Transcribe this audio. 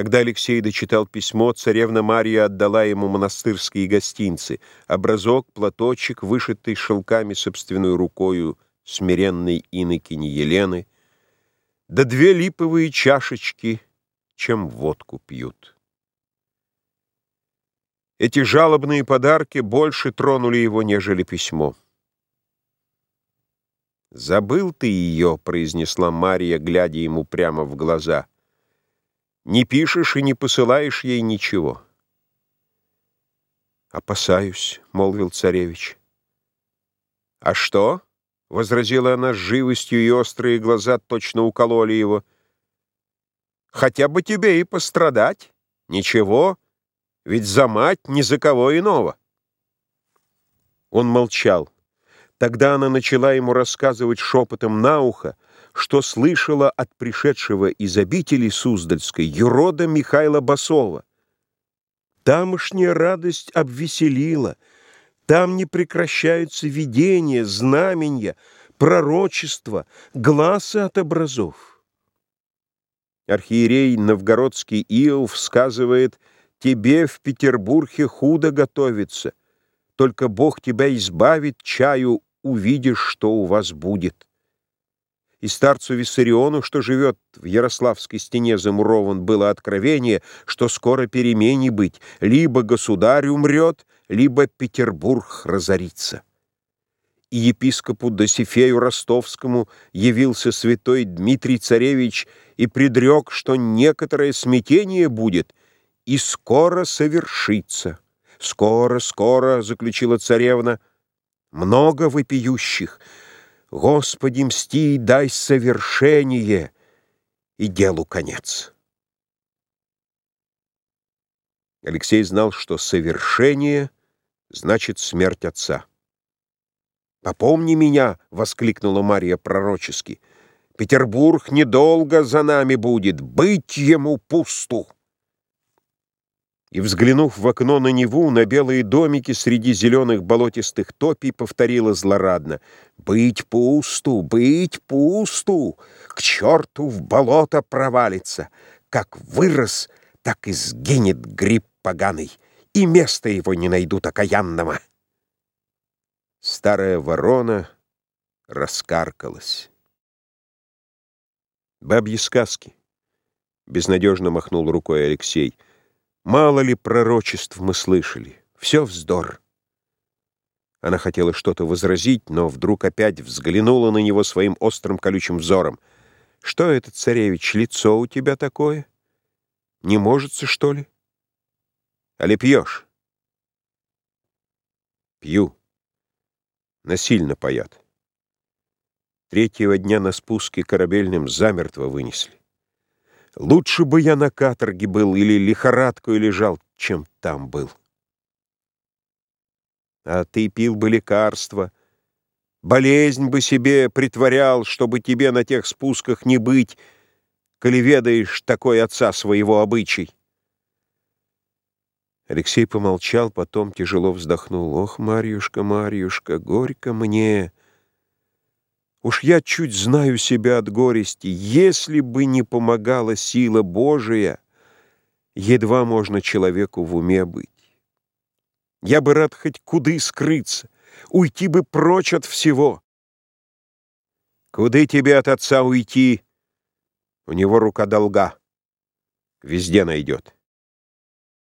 Когда Алексей дочитал письмо, царевна Мария отдала ему монастырские гостинцы, образок, платочек, вышитый шелками собственной рукою смиренной инокини Елены, да две липовые чашечки, чем водку пьют. Эти жалобные подарки больше тронули его, нежели письмо. «Забыл ты ее», — произнесла Мария, глядя ему прямо в глаза. «Не пишешь и не посылаешь ей ничего». «Опасаюсь», — молвил царевич. «А что?» — возразила она с живостью, и острые глаза точно укололи его. «Хотя бы тебе и пострадать. Ничего, ведь за мать ни за кого иного». Он молчал. Тогда она начала ему рассказывать шепотом на ухо, что слышала от пришедшего из обители Суздальской юрода Михайла Басова. Тамошняя радость обвеселила, там не прекращаются видения, знамения, пророчества, глазы от образов. Архиерей Новгородский Иов сказывает, «Тебе в Петербурге худо готовится, только Бог тебя избавит чаю увидишь, что у вас будет. И старцу Виссариону, что живет в Ярославской стене замурован, было откровение, что скоро перемене быть, либо государь умрет, либо Петербург разорится. И епископу Досифею Ростовскому явился святой Дмитрий Царевич и предрек, что некоторое смятение будет и скоро совершится. «Скоро, скоро», — заключила царевна, — много вопиющих. Господи, мсти, дай совершение, и делу конец. Алексей знал, что совершение значит смерть отца. «Попомни меня!» — воскликнула Мария пророчески. «Петербург недолго за нами будет, быть ему пусту!» И, взглянув в окно на Неву, на белые домики среди зеленых болотистых топий, повторила злорадно «Быть пусту, быть пусту! К черту в болото провалится! Как вырос, так и сгинет гриб поганый, и места его не найдут окаянного!» Старая ворона раскаркалась. «Бабьи сказки!» — безнадежно махнул рукой Алексей — Мало ли пророчеств мы слышали. Все вздор. Она хотела что-то возразить, но вдруг опять взглянула на него своим острым колючим взором. «Что это, царевич, лицо у тебя такое? Не можется, что ли? Али пьешь?» «Пью. Насильно паят. Третьего дня на спуске корабельным замертво вынесли. Лучше бы я на каторге был или лихорадкой лежал, чем там был. А ты пил бы лекарства, болезнь бы себе притворял, чтобы тебе на тех спусках не быть, коли ведаешь такой отца своего обычай. Алексей помолчал, потом тяжело вздохнул. «Ох, Марьюшка, Марьюшка, горько мне!» Уж я чуть знаю себя от горести. Если бы не помогала сила Божия, едва можно человеку в уме быть. Я бы рад хоть куды скрыться, уйти бы прочь от всего. Куды тебе от отца уйти? У него рука долга. Везде найдет.